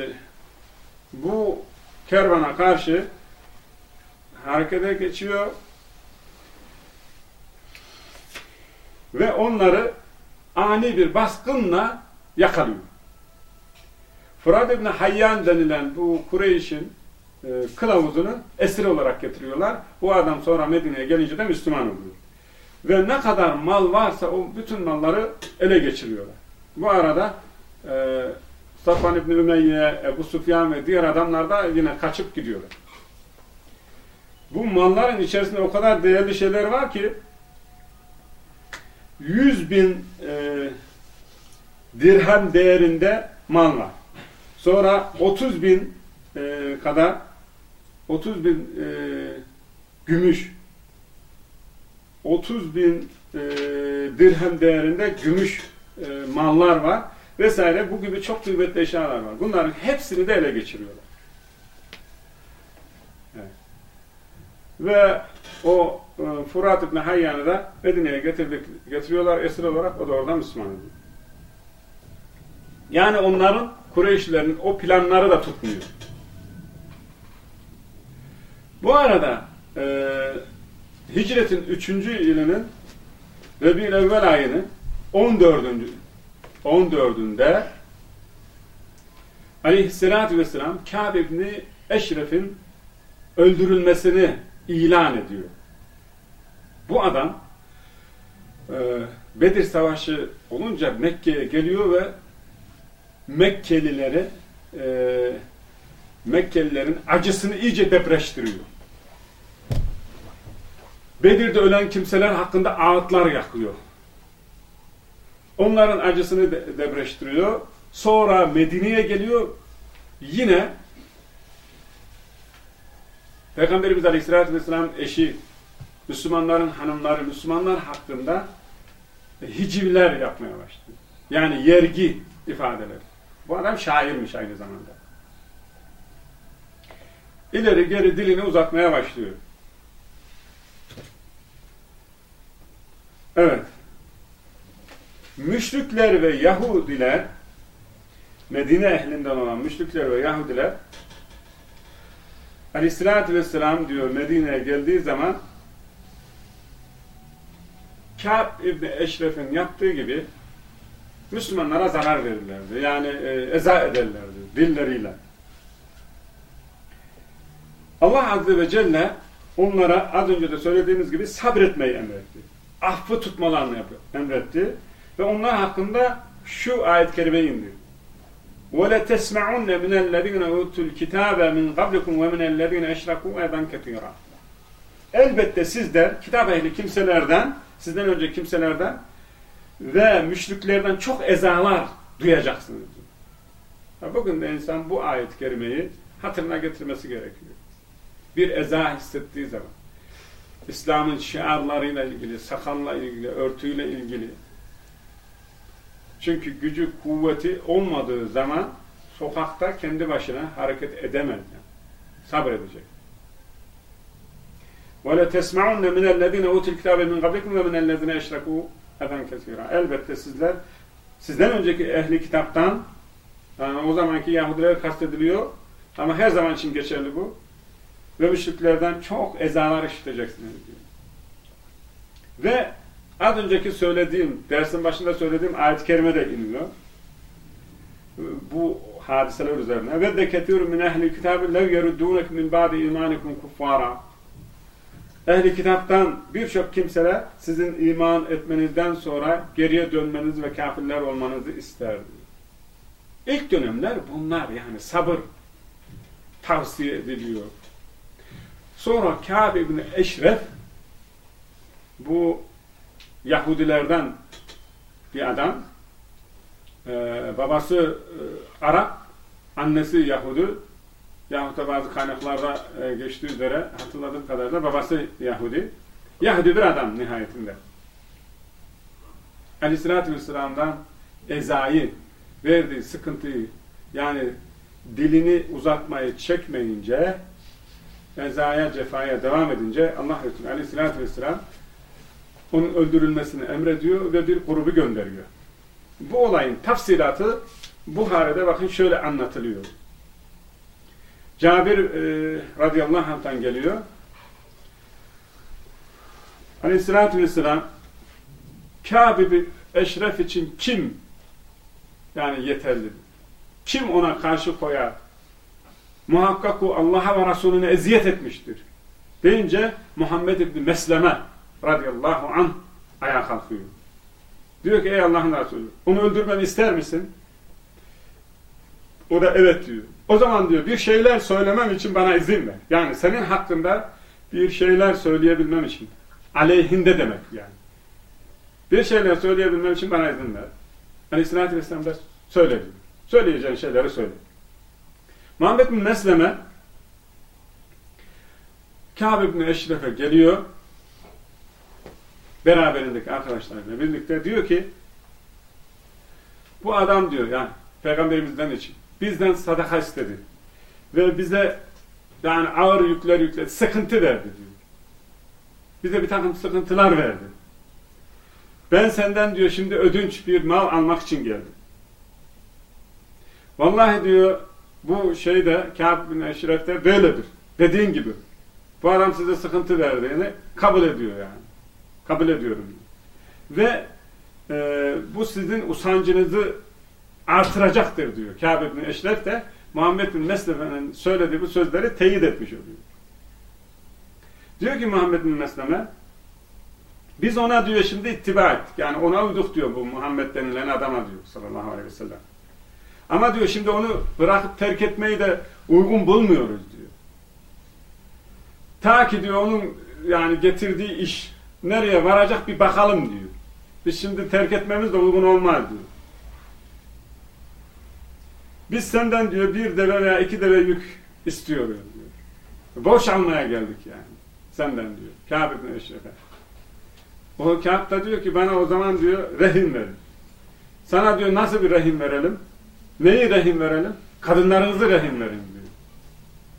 bu kervana karşı harekete geçiyor ve onları ani bir baskınla yakalıyor. Fırat İbni Hayyan denilen bu Kureyş'in e, kılavuzunu esir olarak getiriyorlar. Bu adam sonra Medine'ye gelince de Müslüman oluyor. Ve ne kadar mal varsa o bütün malları ele geçiriyorlar. Bu arada e, Safvan İbni Ümeyye, Ebu Sufyan ve diğer adamlar da yine kaçıp gidiyorlar. Bu malların içerisinde o kadar değerli şeyler var ki 100 bin e, dirhem değerinde mal var. Sonra 30 bin e, kadar 30 bin e, gümüş 30 bin e, dirhem değerinde gümüş e, mallar var vesaire bu gibi çok kıymetli eşyalar var. Bunların hepsini de ele geçiriyorlar. Evet. Ve o e, Furat İbni Hayyan'ı da Medine'ye getiriyorlar esir olarak o da oradan Müslüman oluyor. Yani onların Kureyşlilerin o planları da tutmuyor. Bu arada e, hicretin 3. yılının Rebi'l evvel ayının 14. 14'ünde Aleyhisselatü Vesselam Kâb ibni Eşref'in öldürülmesini ilan ediyor. Bu adam e, Bedir Savaşı olunca Mekke'ye geliyor ve Mekkelileri e, Mekkelilerin acısını iyice depreştiriyor. Bedir'de ölen kimseler hakkında ağıtlar yakıyor. Onların acısını de debreştiriyor. Sonra Medine'ye geliyor. Yine Peygamberimiz Aleyhisselatü Vesselam eşi, Müslümanların hanımları, Müslümanlar hakkında hicivler yapmaya başladı. Yani yergi ifadeler. Bu adam şairmiş aynı zamanda. İleri geri dilini uzatmaya başlıyor. Evet. Müşrikler ve Yahudiler Medine ehlinden olan müşrikler ve Yahudiler Aleyhisselatü Vesselam diyor Medine'ye geldiği zaman Kâb İbni Eşref'in yaptığı gibi Müslümanlara zarar verirlerdi. Yani e, eza ederlerdi dilleriyle. Allah Azze ve Celle onlara az önce de söylediğimiz gibi sabretmeyi emretti affı tutmalarını emretti. Ve onlar hakkında şu ayet-i kerime indi. وَلَتَسْمَعُنَّ مِنَ الَّذِينَ اُوتُوا الْكِتَابَ مِنْ قَبْلِكُمْ وَمِنَ الَّذِينَ اَشْرَكُوا اَذًا كَثِيرًا Elbette sizler, kitap ehli kimselerden, sizden önce kimselerden ve müşriklerden çok ezalar duyacaksınız. Bugün de insan bu ayet-i kerimeyi hatırına getirmesi gerekiyor. Bir eza hissettiği zaman. İslam'ın şiarlarıyla ilgili, sakalla ilgili, örtüyle ilgili. Çünkü gücü, kuvveti olmadığı zaman sokakta kendi başına hareket edemez. Yani. Sabredecek. وَلَا تَسْمَعُنَّ مِنَ الَّذِينَ اُوتِ الْكِتَابَ مِنْ قَبْلِكُمْ وَمِنَ الَّذِينَ اَشْرَكُوا اَذًا كَثِيرًا Elbette sizler, sizden önceki ehli kitaptan, yani o zamanki Yahudiler kastediliyor, ama her zaman için geçerli bu, ve müşriklerden çok ezalar işiteceksiniz diyor. Ve az önceki söylediğim, dersin başında söylediğim ayet-i kerime de iniyor. Bu hadiseler üzerine. Ve de ketûrü min ehli kitabı lev yerudûnek min ba'di imanikum kuffara. Ehli kitaptan birçok kimseler sizin iman etmenizden sonra geriye dönmeniz ve kafirler olmanızı isterdi. İlk dönemler bunlar yani sabır tavsiye ediliyor. Sonra Kâb ibn Eşref bu Yahudilerden bir adam ee, babası e, Arap annesi Yahudi yahut da bazı kaynaklarda e, geçtiği üzere hatırladığım kadarıyla babası Yahudi. Yahudi bir adam nihayetinde. Aleyhisselatü Vesselam'dan ezayı verdiği sıkıntıyı yani dilini uzatmayı çekmeyince ezaya cefaya devam edince Allah Resulü Aleyhisselatü Vesselam onun öldürülmesini emrediyor ve bir grubu gönderiyor. Bu olayın tafsilatı Buhari'de bakın şöyle anlatılıyor. Cabir e, radıyallahu anh'tan geliyor. Aleyhissalatü vesselam Kâb-i Eşref için kim yani yeterli? Kim ona karşı koyar? Muhakkak o Allah'a ve Resulüne eziyet etmiştir. Deyince Muhammed İbni Mesleme radıyallahu anh ayağa kalkıyor. Diyor ki ey Allah'ın Resulü onu öldürmemi ister misin? O da evet diyor. O zaman diyor bir şeyler söylemem için bana izin ver. Yani senin hakkında bir şeyler söyleyebilmem için. Aleyhinde demek yani. Bir şeyler söyleyebilmem için bana izin ver. Aleyhissalatü vesselam da söyle diyor. Söyleyeceğin şeyleri söyle. Muhammed bin Mesleme Kâb bin Eşref'e geliyor beraberindeki arkadaşlarıyla birlikte diyor ki bu adam diyor yani peygamberimizden için bizden sadaka istedi ve bize yani ağır yükler yükledi, sıkıntı verdi diyor. Bize bir takım sıkıntılar verdi. Ben senden diyor şimdi ödünç bir mal almak için geldim. Vallahi diyor bu şeyde Kâb bin Eşref'te böyledir. Dediğin gibi. Bu adam size sıkıntı verdiğini kabul ediyor yani. Kabul ediyorum. Ve e, bu sizin usancınızı artıracaktır diyor. Kâb bin Eşref de Muhammed bin Mesleme'nin söylediği bu sözleri teyit etmiş oluyor. Diyor ki Muhammed bin Mesleme biz ona diyor şimdi ittiba ettik. Yani ona uyduk diyor bu Muhammed denilen adama diyor sallallahu aleyhi ve sellem. Ama diyor şimdi onu bırakıp terk etmeyi de uygun bulmuyoruz diyor. Ta ki diyor onun yani getirdiği iş nereye varacak bir bakalım diyor. Biz şimdi terk etmemiz de uygun olmaz diyor. Biz senden diyor bir deve veya iki deve yük istiyoruz diyor. Borç almaya geldik yani. Senden diyor. Kâb ibn Eşref'e. O Kâb da diyor ki bana o zaman diyor rehin verin. Sana diyor nasıl bir rehin verelim? Neyi rehin verelim? Kadınlarınızı rehin verin diyor.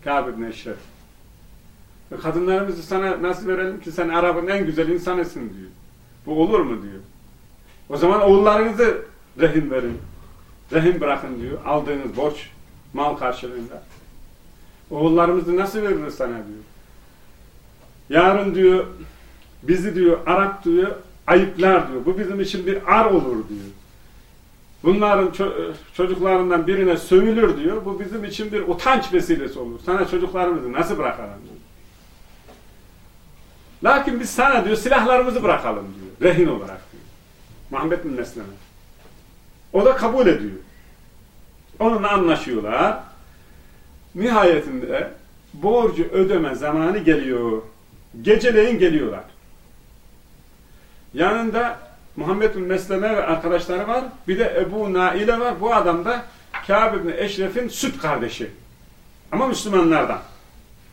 Kâb ibn Eşref. Kadınlarımızı sana nasıl verelim ki sen Arap'ın en güzel insanısın diyor. Bu olur mu diyor. O zaman oğullarınızı rehin verin. Rehin bırakın diyor. Aldığınız borç mal karşılığında. Oğullarımızı nasıl veririz sana diyor. Yarın diyor bizi diyor Arap diyor ayıplar diyor. Bu bizim için bir ar olur diyor. Bunların çocuklarından birine sövülür diyor. Bu bizim için bir utanç vesilesi olur. Sana çocuklarımızı nasıl bırakalım diyor. Lakin biz sana diyor silahlarımızı bırakalım diyor. Rehin olarak diyor. Muhammed bin Mesleme. O da kabul ediyor. Onunla anlaşıyorlar. Nihayetinde borcu ödeme zamanı geliyor. Geceleyin geliyorlar. Yanında Muhammed bin Mesleme ve arkadaşları var. Bir de Ebu Naile var. Bu adam da Kâb ibn Eşref'in süt kardeşi. Ama Müslümanlardan.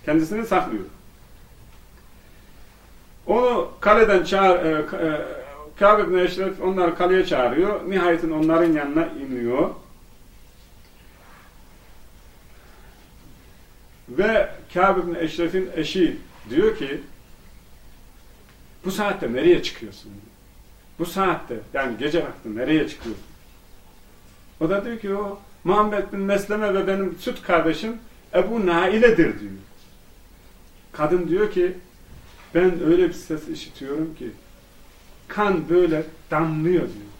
Kendisini saklıyor. Onu kaleden çağır, e, e, Kâb ibn Eşref onları kaleye çağırıyor. Nihayetin onların yanına iniyor. Ve Kâb ibn Eşref'in eşi diyor ki bu saatte nereye çıkıyorsun? Bu saatte yani gece vakti nereye çıkıyorsun? O da diyor ki o Muhammed bin Mesleme ve benim süt kardeşim Ebu Naile'dir diyor. Kadın diyor ki ben öyle bir ses işitiyorum ki kan böyle damlıyor diyor.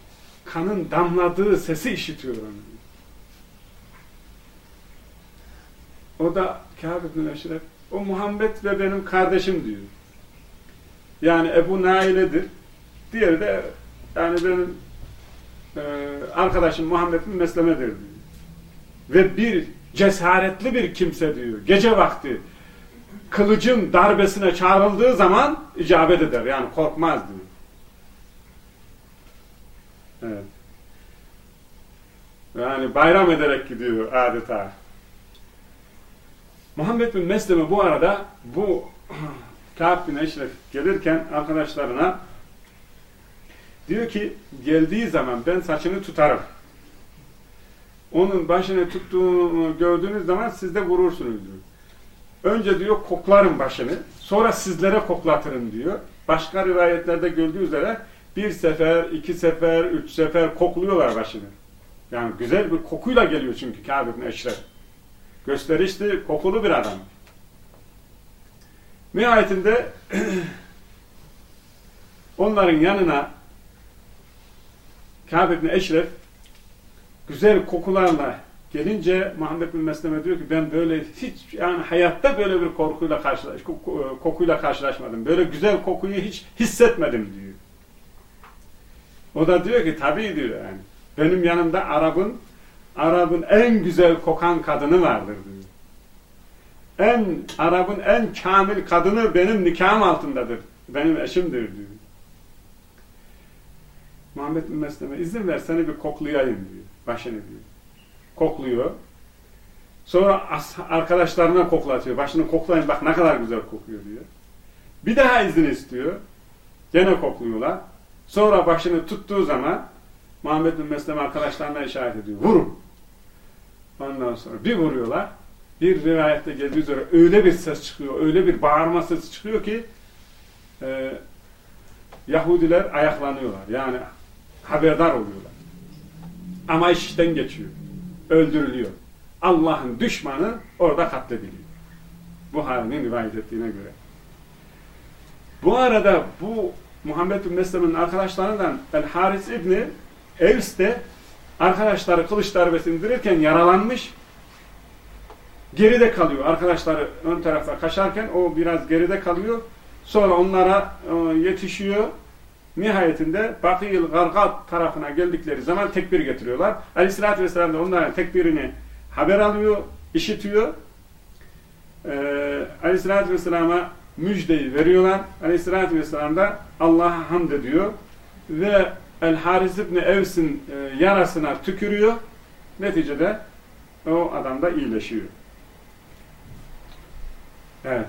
Kanın damladığı sesi işitiyorum diyor. O da Kâb Eşref o Muhammed ve benim kardeşim diyor. Yani Ebu Naile'dir. Diğeri de yani benim e, arkadaşım Muhammed bin Mesleme'dir diyor. Ve bir cesaretli bir kimse diyor. Gece vakti kılıcın darbesine çağrıldığı zaman icabet eder. Yani korkmaz diyor. Evet. Yani bayram ederek gidiyor adeta. Muhammed bin Mesleme bu arada bu Kâb bin Eşref gelirken arkadaşlarına diyor ki geldiği zaman ben saçını tutarım. Onun başını tuttuğunu gördüğünüz zaman siz de vurursunuz diyor. Önce diyor koklarım başını, sonra sizlere koklatırım diyor. Başka rivayetlerde gördüğü üzere bir sefer, iki sefer, üç sefer kokluyorlar başını. Yani güzel bir kokuyla geliyor çünkü Kâb ibn Eşref. Gösterişli, kokulu bir adam. Nihayetinde onların yanına Kâb ibn Eşref güzel kokularla gelince Muhammed bin Mesleme diyor ki ben böyle hiç yani hayatta böyle bir korkuyla karşılaş, kokuyla karşılaşmadım. Böyle güzel kokuyu hiç hissetmedim diyor. O da diyor ki tabii diyor yani. Benim yanımda Arap'ın Arap'ın en güzel kokan kadını vardır diyor. En Arap'ın en kamil kadını benim nikahım altındadır. Benim eşimdir diyor. Muhammed bin Mesleme izin ver seni bir koklayayım diyor. Başını diyor. Kokluyor. Sonra arkadaşlarına koklatıyor. Başını koklayın bak ne kadar güzel kokuyor diyor. Bir daha izin istiyor. Gene kokluyorlar. Sonra başını tuttuğu zaman Muhammed bin Mesleme arkadaşlarına işaret ediyor. Vurun. Ondan sonra bir vuruyorlar. Bir rivayette geldiği üzere öyle bir ses çıkıyor, öyle bir bağırma sesi çıkıyor ki e, Yahudiler ayaklanıyorlar. Yani haberdar oluyorlar. Ama işten geçiyor. Öldürülüyor. Allah'ın düşmanı orada katlediliyor. Buhari'nin rivayet ettiğine göre. Bu arada bu Muhammed bin Meslem'in arkadaşlarından El Haris İbni Evs arkadaşları kılıç darbesi indirirken yaralanmış. Geride kalıyor. Arkadaşları ön tarafta kaçarken o biraz geride kalıyor. Sonra onlara e, yetişiyor. Nihayetinde Bakıyıl Gargat tarafına geldikleri zaman tekbir getiriyorlar. Aleyhisselatü Vesselam da onların tekbirini haber alıyor, işitiyor. Ee, Aleyhisselatü Vesselam'a müjdeyi veriyorlar. Aleyhisselatü Vesselam da Allah'a hamd ediyor. Ve El Haris İbni Evs'in e, yarasına tükürüyor. Neticede o adam da iyileşiyor. Evet.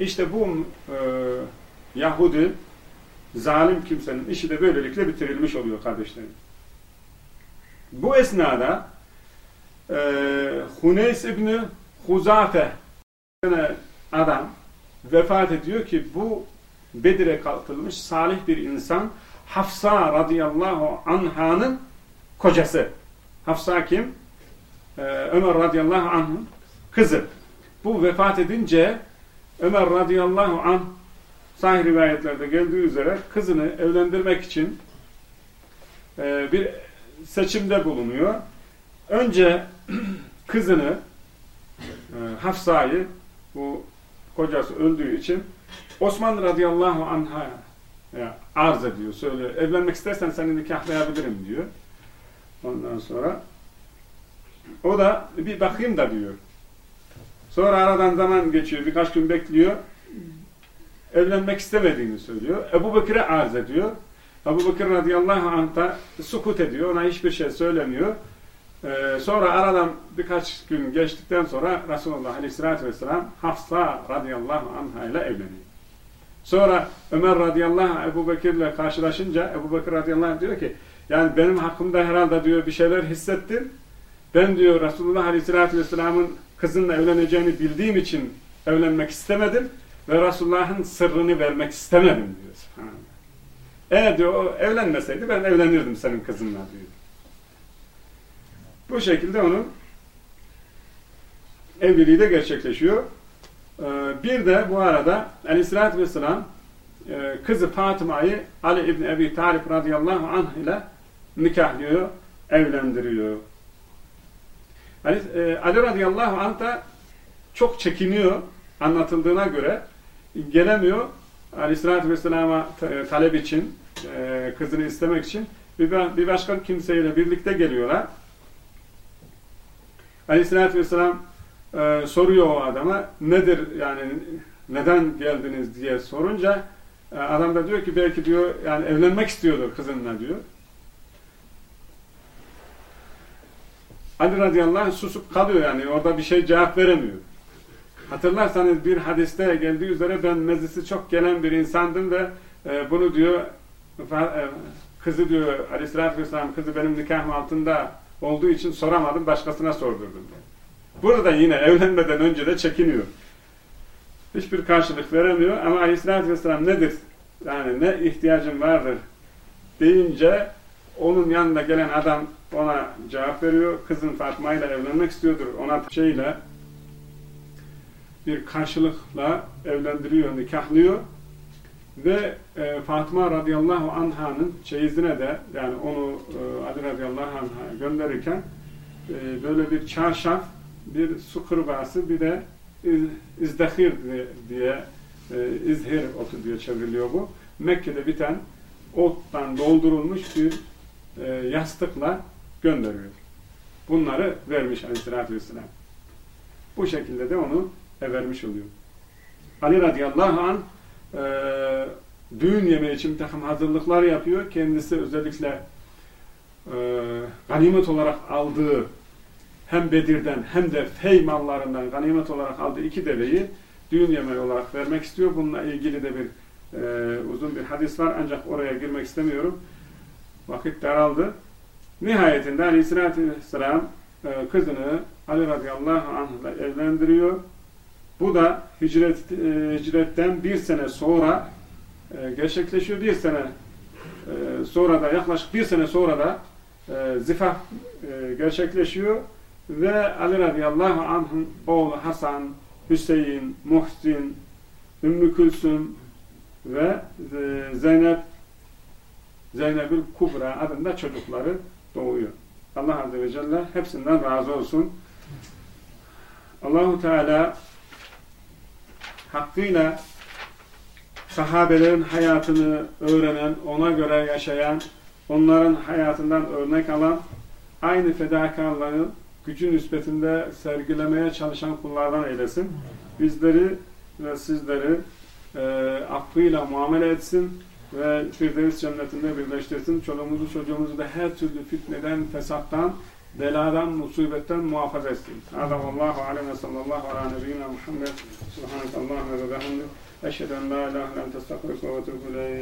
İşte bu e, Yahudi zalim kimsenin işi de böylelikle bitirilmiş oluyor kardeşlerim. Bu esnada e, Huneys İbni Huzafe adam vefat ediyor ki bu Bedir'e katılmış salih bir insan Hafsa radıyallahu anh'ın kocası. Hafsa kim? Ee, Ömer radıyallahu anh'ın kızı. Bu vefat edince Ömer radıyallahu anh sahih rivayetlerde geldiği üzere kızını evlendirmek için e, bir seçimde bulunuyor. Önce kızını e, Hafsa'yı bu kocası öldüğü için Osman radıyallahu anh'a ya, arz ediyor, söylüyor. Evlenmek istersen seni nikahlayabilirim diyor. Ondan sonra o da bir bakayım da diyor. Sonra aradan zaman geçiyor, birkaç gün bekliyor. Evlenmek istemediğini söylüyor. Ebu Bekir'e arz ediyor. Ebu Bekir radıyallahu anh da sukut ediyor. Ona hiçbir şey söylemiyor. Ee, sonra aradan birkaç gün geçtikten sonra Resulullah aleyhissalatü vesselam Hafsa radıyallahu anha ile evleniyor. Sonra Ömer radıyallahu anh Ebu Bekir'le karşılaşınca Ebu Bekir radıyallahu anh diyor ki yani benim hakkımda herhalde diyor bir şeyler hissettin. Ben diyor Resulullah aleyhissalatü vesselamın kızınla evleneceğini bildiğim için evlenmek istemedim ve Resulullah'ın sırrını vermek istemedim diyor. Eğer diyor o evlenmeseydi ben evlenirdim senin kızınla diyor. Bu şekilde onun evliliği de gerçekleşiyor. Ee, bir de bu arada Aleyhisselatü Vesselam e, kızı Fatıma'yı Ali İbni Ebi Talip radıyallahu anh ile nikahlıyor, evlendiriyor. Ali, e, Ali radıyallahu anh da çok çekiniyor anlatıldığına göre gelemiyor Aleyhisselatü Vesselam'a talep için e, kızını istemek için bir başka kimseyle birlikte geliyorlar. Aleyhisselatü Vesselam e, soruyor o adama nedir yani neden geldiniz diye sorunca e, adam da diyor ki belki diyor yani evlenmek istiyordur kızınla diyor. Ali radıyallahu anh susup kalıyor yani orada bir şey cevap veremiyor. Hatırlarsanız bir hadiste geldiği üzere ben meclisi çok gelen bir insandım ve e, bunu diyor e, kızı diyor aleyhissalatü vesselam kızı benim nikahım altında olduğu için soramadım başkasına sordurdum. Burada yine evlenmeden önce de çekiniyor. Hiçbir karşılık veremiyor ama aleyhissalatü vesselam nedir? Yani ne ihtiyacın vardır deyince onun yanında gelen adam ona cevap veriyor. Kızın Fatma ile evlenmek istiyordur. Ona şeyle bir karşılıkla evlendiriyor, nikahlıyor ve e, Fatıma radıyallahu anh'ın çeyizine de yani onu e, Ali radıyallahu anh'a gönderirken e, böyle bir çarşaf, bir su kırbası, bir de iz, izdahir diye e, izhir otu diye çevriliyor bu. Mekke'de biten ottan doldurulmuş bir e, yastıkla gönderiyor. Bunları vermiş aleyhissalatü vesselam. Bu şekilde de onu vermiş oluyor. Ali radıyallahu anh e, düğün yemeği için bir takım hazırlıklar yapıyor. Kendisi özellikle e, ganimet olarak aldığı hem Bedir'den hem de Fey mallarından ganimet olarak aldığı iki deveyi düğün yemeği olarak vermek istiyor. Bununla ilgili de bir e, uzun bir hadis var ancak oraya girmek istemiyorum. Vakit daraldı. Nihayetinde Aleyhisselatü Vesselam e, kızını Ali radıyallahu anh ile evlendiriyor. Bu da hicret, e, hicretten bir sene sonra e, gerçekleşiyor. Bir sene e, sonra da yaklaşık bir sene sonra da e, zifaf e, gerçekleşiyor ve Ali radıyallahu anh'ın oğlu Hasan, Hüseyin, Muhsin, Ümmü Külsüm ve e, Zeynep Zeynep'ül Kubra adında çocukları doğuyor. Allah Azze ve Celle hepsinden razı olsun. Allahu Teala hakkıyla sahabelerin hayatını öğrenen, ona göre yaşayan, onların hayatından örnek alan, aynı fedakarlığı gücün nispetinde sergilemeye çalışan kullardan eylesin. Bizleri ve sizleri e, aklıyla muamele etsin ve Firdevs cennetinde birleştirsin. Çoluğumuzu çocuğumuzu da her türlü fitneden, fesattan, beladan, musibetten muhafaza etsin. Hâdâ vallâhu alem ve sallallahu alâ nebiyyina Muhammed. Subhanakallâhu ve bihamdik. Eşhedü en la ilahe illa ente estağfiruke ve etûbü